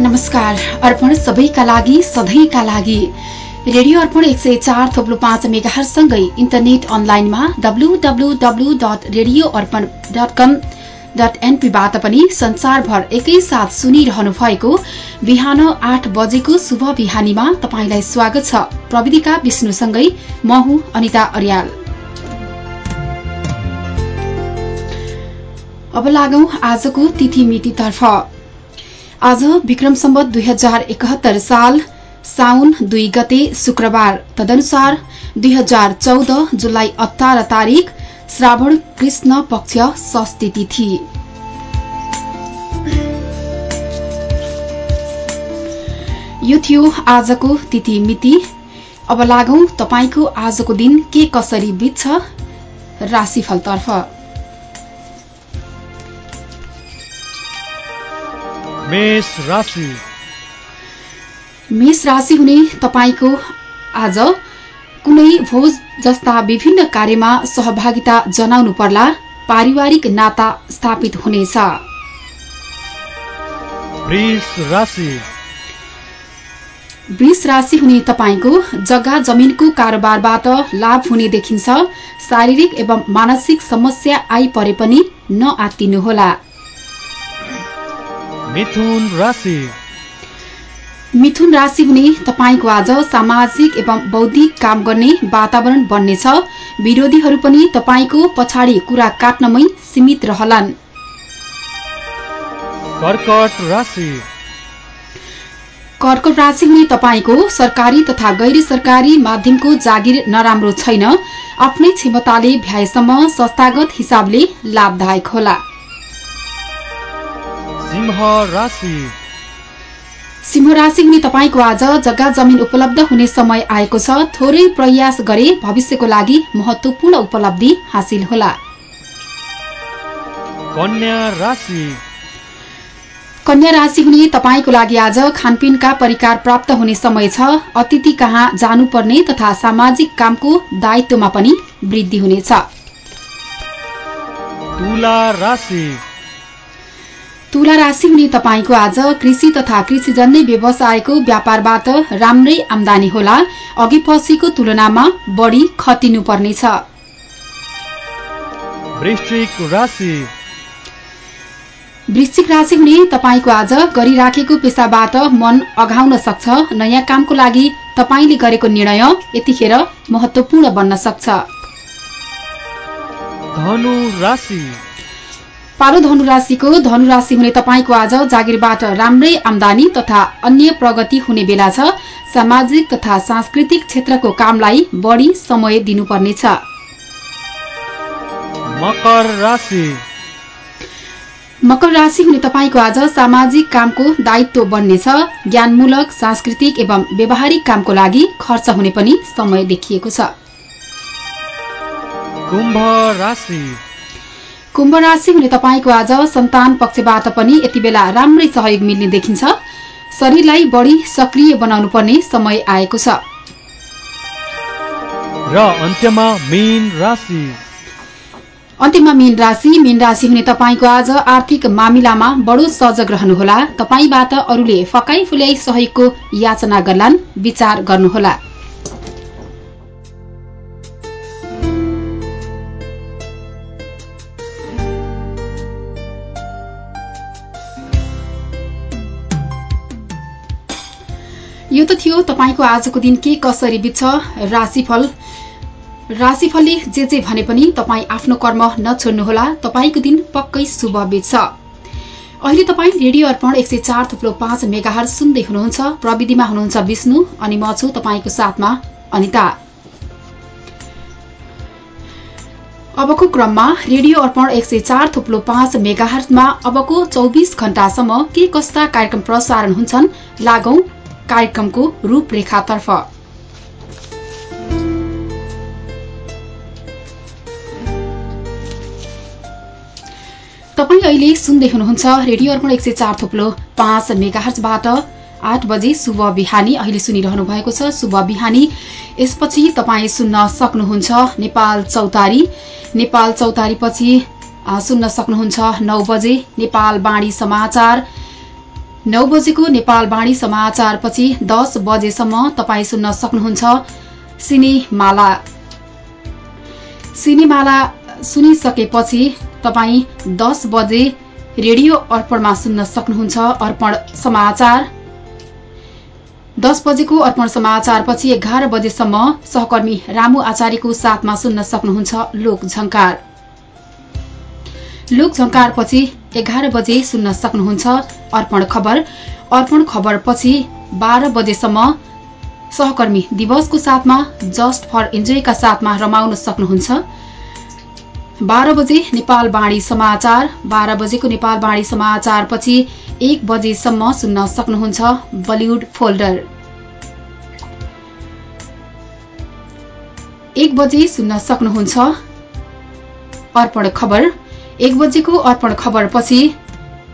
नमस्कार अर्पण सबैका लागि सधैँका लागि। रेडियो अर्पण एक सय चार थोप्लो पाँच मेगाहरूसँगै इन्टरनेट अनलाइनमा W W W dot radio Arpan dot com dot एनपीबाट पनि संसारभर एकैसाथ सुनिरहनु भएको बिहान आठ बजेको शुभ बिहानीमा तपाईँलाई स्वागत छ। प्रविधिका विष्णुसँगै म हुँ अनिता अर्याल। अब लागौं आजको तिथि मितितर्फ। आज विक्रम सम्बत दुई हजार एकहत्तर साल साउन दुई गते शुक्रबार। तदनुसार दुई हजार चौध जुलाई अठार तारिक श्रावण कृष्ण पक्ष षष्ठी तिथि यो थियो आजको तिथि मिति। अब लागौं तपाईँको आजको दिन के कसरी बित्छ राशिफलतर्फ। मेष राशि। मेष राशि हुने तपाईँको आज कुनै भोज जस्ता विभिन्न कार्यमा सहभागिता जनाउनु पर्ला पारिवारिक नाता स्थापित हुनेछ। वृष राशि। हुने तपाईँको जग्गा जमिनको कारोबारबाट लाभ हुने देखिन्छ शारीरिक एवं मानसिक समस्या आइपरे पनि नआत्तिनुहोला। मिथुन राशि हुने तपाईँको आज सामाजिक एवं बौद्धिक काम गर्ने वातावरण बन्नेछ। विरोधीहरू पनि तपाईँको पछाडि कुरा काट्नमै सीमित रहलान्। कर्कट राशि। कर्कट राशि हुने तपाईँको सरकारी तथा गैर सरकारी माध्यमको जागिर नराम्रो छैन। आफ्नै क्षमताले भ्याएसम्म संस्थागत हिसाबले लाभदायक होला। सिंह राशि हुने तपाईँको आज जग्गा जमिन उपलब्ध हुने समय आएको छ। थोरै प्रयास गरे भविष्यको लागि महत्वपूर्ण उपलब्धि हासिल होला। कन्या राशि। हुने तपाईँको लागि आज खानपिनका परिकार प्राप्त हुने समय छ। अतिथि कहाँ जानुपर्ने तथा सामाजिक कामको दायित्वमा पनि वृद्धि हुनेछ। तुला राशि हुने तपाईँको आज कृषि तथा कृषिजन्य व्यवसायको व्यापारबाट राम्रै आमदानी होला। अघि पछिको तुलनामा बढ़ी खटिनु पर्नेछ वृश्चिक राशि हुने तपाईँको आज गरिराखेको पेसाबाट मन अघाउन सक्छ। नयाँ कामको लागि तपाईँले गरेको निर्णय यतिखेर महत्वपूर्ण बन्न सक्छ। पालो धनुराशिको धनुराशि हुने तपाईँको आज जागिरबाट राम्रै आमदानी तथा अन्य प्रगति हुने बेला छ। सामाजिक तथा सांस्कृतिक क्षेत्रको कामलाई बढ़ी समय दिनुपर्नेछ। मकर राशि। हुने तपाईँको आज सामाजिक कामको दायित्व बढ्नेछ। ज्ञानमूलक सांस्कृतिक एवं व्यावहारिक कामको लागि खर्च हुने पनि समय देखिएको छ। कुम्भ राशि हुने तपाईँको आज सन्तान पक्षबाट पनि यति बेला राम्रै सहयोग मिल्ने देखिन्छ। शरीरलाई बढ़ी सक्रिय बनाउनु पर्ने समय आएको छ। र अन्त्यमा मीन राशि। अन्त्यमा मीन राशि। मीन राशि हुने तपाईँको आज आर्थिक मामिलामा बडो सजग रहनुहोला। तपाईँबाट अरूले फकाई फुल्याई सहयोगको याचना गर्लान् विचार गर्नुहोला। यो त थियो तपाईँको आजको दिन के कसरी बित्छ? राशिफल। राशिफलले जे जे भने पनि तपाईँ आफ्नो कर्म नछोड्नुहोला। तपाईँको दिन पक्कै शुभ बित्छ। अहिले तपाईँ रेडियो अर्पण एक सय चार थुप्रो पाँच मेगाहर सुन्दै हुनुहुन्छ। प्रविधिमा हुनुहुन्छ विष्णु अनि म छु तपाईँको साथमा अनिता। अबको क्रममा रेडियो अर्पण एक सय चार थुप्लो पाँच मेगाहर्टमा अबको चौबिस घण्टासम्म के कस्ता कार्यक्रम प्रसारण हुन्छन्? लागौं। कार्यक्रमको रूपरेखातर्फ। तपाईँ अहिले सुन्दै हुनुहुन्छ रेडियो अर्पण एक सय चार थुप्लो पाँच मेगाहर्चबाट आठ बजे शुभ बिहानी। अहिले सुनिरहनु भएको छ शुभ बिहानी। यसपछि तपाईँ सुन्न सक्नुहुन्छ नेपाल चौतारी। नेपाल चौतारी पछि सुन्न सक्नुहुन्छ नौ बजे नेपाल बाणी समाचार। नौ बजेको नेपाल बाणी समाचार पछि दस बजेसम्म तपाईँ सुन्न सक्नुहुन्छ सिनेमाला। सिनेमाला सुनिसकेपछि तपाईँ दस बजे रेडियो अर्पणमा सुन्न सक्नुहुन्छ अर्पण समाचार। दस बजेको अर्पण समाचारपछि एघार बजेसम्म सहकर्मी रामु आचार्यको साथमा सुन्न सक्नुहुन्छ लोकझंकार लोकझंकारपछि एघार बजे सुन्न सक्नुहुन्छ अर्पण खबर। अर्पण खबरपछि बाह्र बजेसम्म सहकर्मी दिवसको साथमा जस्ट फर इन्जोयका साथमा रमाउन सक्नुहुन्छ। बाह्र बजे नेपाल बाणी समाचार। बाह्र बजेको नेपाल बाणी समाचार पछि एक बजेसम्म सुन्न सक्नुहुन्छ बलिउड फोल्डर। एक बजे सुन्न सक्नुहुन्छ अर्पण खबर। एक बजेको अर्पण खबर पछि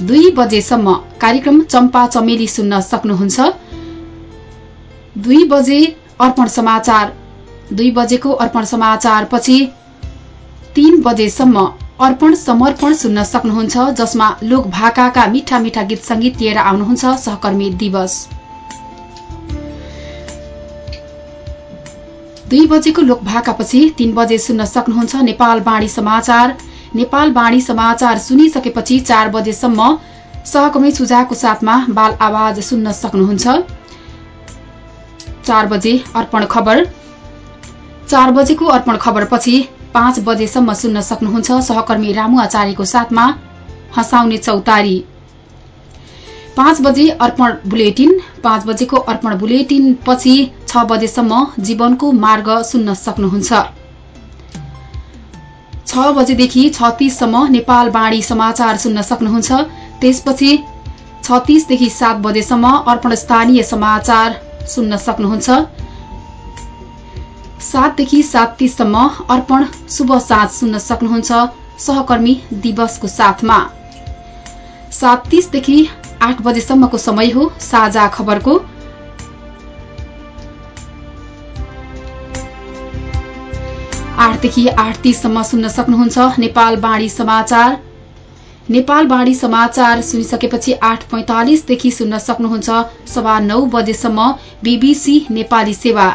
दुई बजेसम्म कार्यक्रम चम्पा चमेली सुन्न सक्नुहुन्छ। दुई बजे अर्पण समाचार। दुई बजेको अर्पण समाचार पछि तीन बजेसम्म अर्पण समर्पण सुन्न सक्नुहुन्छ जसमा लोक भाकाका मिठा मिठा गीत संगीत लिएर आउनुहुन्छ सहकर्मी दिवस। दुई बजेको लोक भाकापछि तीन बजे सुन्न सक्नुहुन्छ नेपाल बाणी समाचार। नेपाल बाणी समाचार सुनिसकेपछि चार बजेसम्म सहकर्मी सुझाको साथमा बाल आवाज सुन्न सक्नुहुन्छ। चार बजे अर्पण खबर। चार बजेको अर्पण खबरपछि पाँच बजेसम्म सुन्न सक्नुहुन्छ सहकर्मी रामु आचार्यको साथमा हँसाउने चौतारी। पाँच बजे अर्पण बुलेटिन। पाँच बजेको अर्पण बुलेटिन पछि छ बजेसम्म जीवनको मार्ग सुन्न सक्नुहुन्छ। छ बजेदेखि छत्तीससम्म नेपाल बाणी समाचार सुन्न सक्नुहुन्छ। त्यसपछि छत्तीसदेखि सात बजेसम्म अर्पण स्थानीय समाचार सुन्न सक्नुहुन्छ। सातदेखि सात तीससम्म अर्पण शुभ साँझ सुन्न सक्नुहुन्छ सहकर्मी दिवसको साथमा। सात तीसदेखि आठ बजेसम्मको समय हो साझा खबरको। आठदेखि आठ तीससम्म सुन्न सक्नुहुन्छ नेपाल बाणी समाचार। नेपाल बाणी समाचार सुनिसकेपछि आठ पैंतालिसदेखि सुन्न सक्नुहुन्छ सभा नौ बजेसम्म बीबीसी नेपाली सेवा।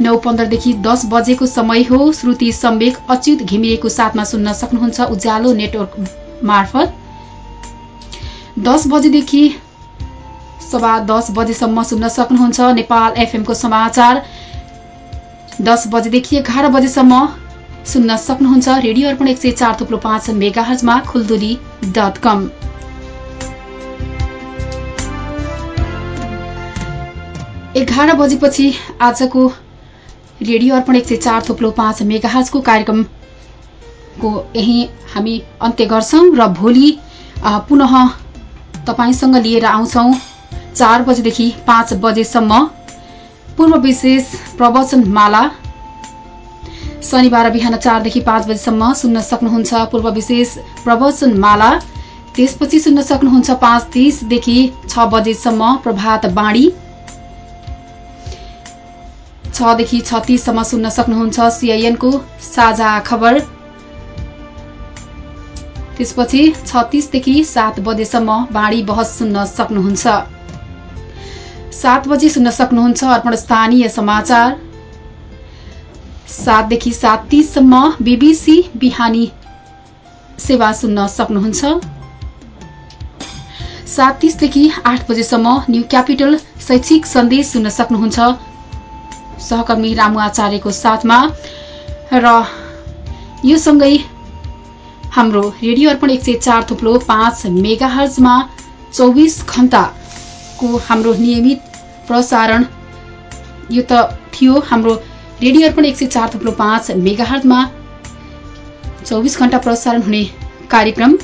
नौ पन्ध्रदेखि दस बजेको समय हो। श्रुति सम्वेक अच्युत घिमिरेको साथमा सुन्न सक्नुहुन्छ उज्यालो नेटवर्क मार्फत। दस बजेदेखि सभा दस बजेसम्म सुन्न सक्नुहुन्छ नेपाल एफएमको समाचार। दस बजेदेखि एघार बजेसम्म सुन्न सक्नुहुन्छ रेडियो अर्पण एक सय चार थुप्रो पाँच मेगाहजमा खुलदुली डट कम। एघार बजेपछि आजको रेडियो अर्पण एक सय चार थोप्लो पाँच मेगाहाजको कार्यक्रमको यही हामी अन्त्य गर्छौँ र भोलि पुनः तपाईँसँग लिएर आउँछौँ। चार बजेदेखि पाँच बजेसम्म पूर्व विशेष प्रवचनमाला शनिबार बिहान चारदेखि पाँच बजेसम्म सुन्न सक्नुहुन्छ पूर्व विशेष प्रवचनमाला त्यसपछि सुन्न सक्नुहुन्छ पाँच तीसदेखि छ बजेसम्म प्रभात बाणी। छदेखि छत्तीससम्म सुन्न सक्नुहुन्छ सिआइएनको साझा खबर। त्यसपछि छत्तीसदेखि सात बजेसम्म बाढी बहस सुन्न सक्नुहुन्छ। सात बजे सुन्न सक्नुहुन्छ अर्पण स्थानीय समाचार। सातदेखि सात तीससम्म बीबीसी बिहानी सेवा सुन्न सक्नुहुन्छ। सात तीसदेखि आठ बजेसम्म न्यू क्यापिटल शैक्षिक सन्देश सुन्न सक्नुहुन्छ। सहकर्मी रामु आचार्यको साथमा र यो सँगै हाम्रो रेडियो अर्पण एक सय चार थुप्लो पाँच मेगाहर्जमा चौबिस घण्टाको हाम्रो नियमित प्रसारण यो त थियो। हाम्रो रेडियो अर्पण एक सय चार थुप्लो पाँच मेगाहर्जमा चौबिस घण्टा प्रसारण हुने कार्यक्रम।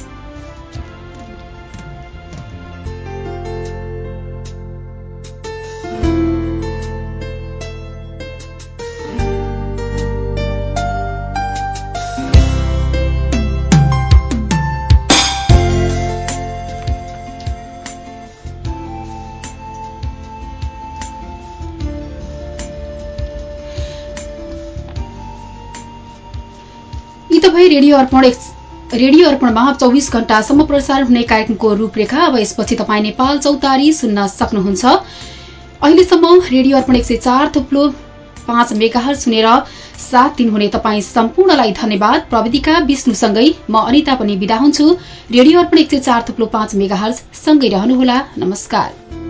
यति त भए रेडियो अर्पण रेडियो अर्पणमा चौबिस घण्टासम्म प्रसारण हुने कार्यक्रमको रूपरेखा अब यसपछि तपाईँ नेपाल चौतारी सुन्न सक्नुहुन्छ। अहिलेसम्म रेडियो अर्पण एक सय चार थुप्लो पाँच मेगाहर सुनेर साथ दिनुहुने तपाईँ सम्पूर्णलाई धन्यवाद। प्रविधिका विष्णुसँगै म अनिता पनि विदा हुन्छु। रेडियो अर्पण एक सय चार थुप्लो पाँच मेगाहर सँगै रहनुहोला। नमस्कार।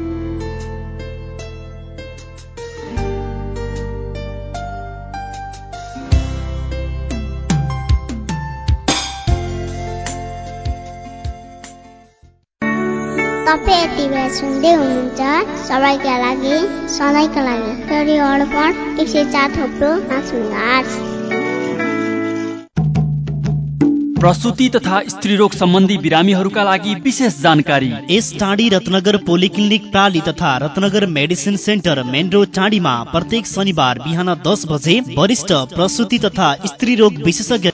सुन्दै हुनुहुन्छ सबैका लागि सधैँका लागि रेडियो अर्पण एक सय चार थोप्रो पाँच। प्रसुति तथा स्त्रीरोग सम्बन्धी बिरामीहरूका लागि विशेष जानकारी यस टाढी रत्नगर पोलिक्लिनिक प्राली तथा Ratnagar medicine centre main road टाढीमा प्रत्येक शनिबार बिहान दस बजे वरिष्ठ प्रसुति तथा स्त्री रोग विशेषज्ञ